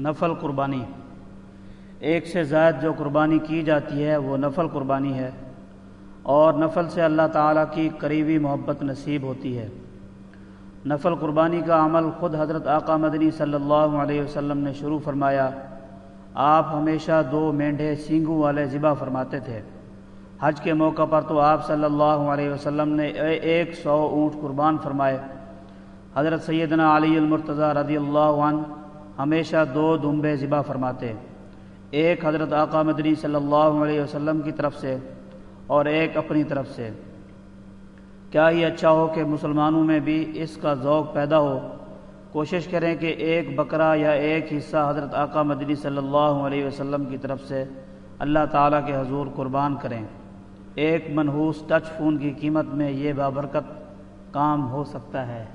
نفل قربانی۔ ایک سے زائد جو قربانی کی جاتی ہے، وہ نفل قربانی ہے۔ اور نفل سے اللہ تعالیٰ کی قریبی محبت نصیب ہوتی ہے۔ نفل قربانی کا عمل خود حضرت آقا مدنی صلی اللہ علیہ وسلم نے شروع فرمایا۔ آپ ہمیشہ دو مینڈھے سینگوں والے ذبح فرماتے تھے۔ حج کے موقع پر تو آپ صلی اللہ علیہ وسلم نے ایک سو اونٹ قربان فرمائے۔ حضرت سیدنا علی المرتضی رضی اللہ عنہ ہمیشہ دو دمبے ذبح فرماتے ایک حضرت آقا مدنی صلی اللہ علیہ وسلم کی طرف سے اور ایک اپنی طرف سے۔ کیا ہی اچھا ہو کہ مسلمانوں میں بھی اس کا ذوق پیدا ہو؟ کوشش کریں کہ ایک بکرا یا ایک حصہ حضرت آقا مدنی صلی اللہ علیہ وسلم کی طرف سے اللہ تعالیٰ کے حضور قربان کریں۔ ایک منحوس ٹچ فون کی قیمت میں یہ بابرکت کام ہو سکتا ہے۔